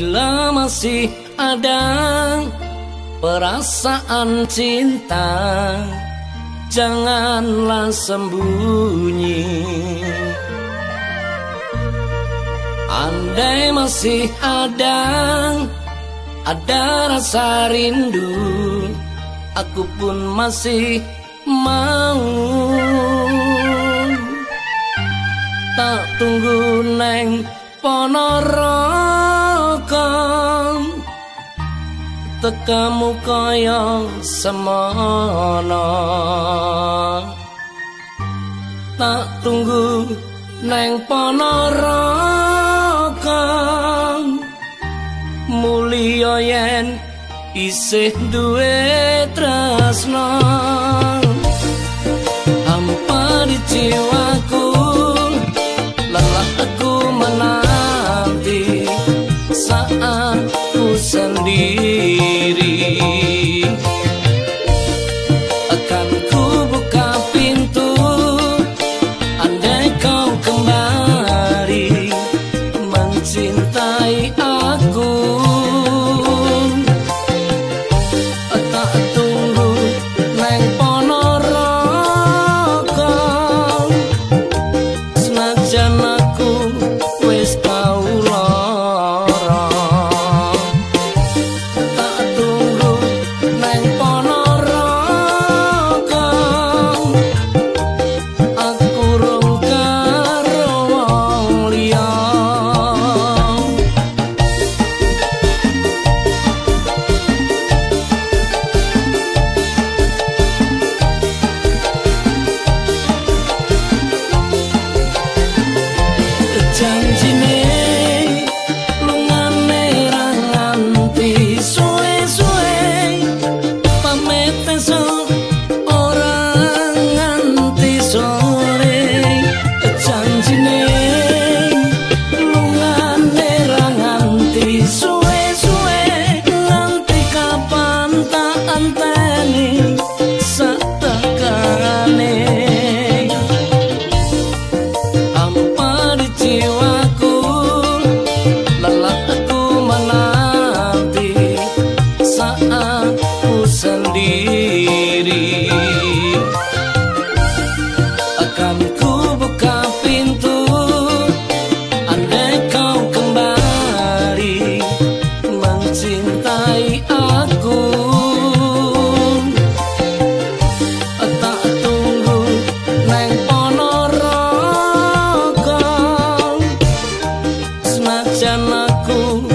Bila masih ada perasaan cinta Janganlah sembunyi. Andai masih ada Ada rasa rindu Aku pun masih mau tekamu kaya semono tak tunggu neng ponorogo mulya yen isih duwe tresno dan laku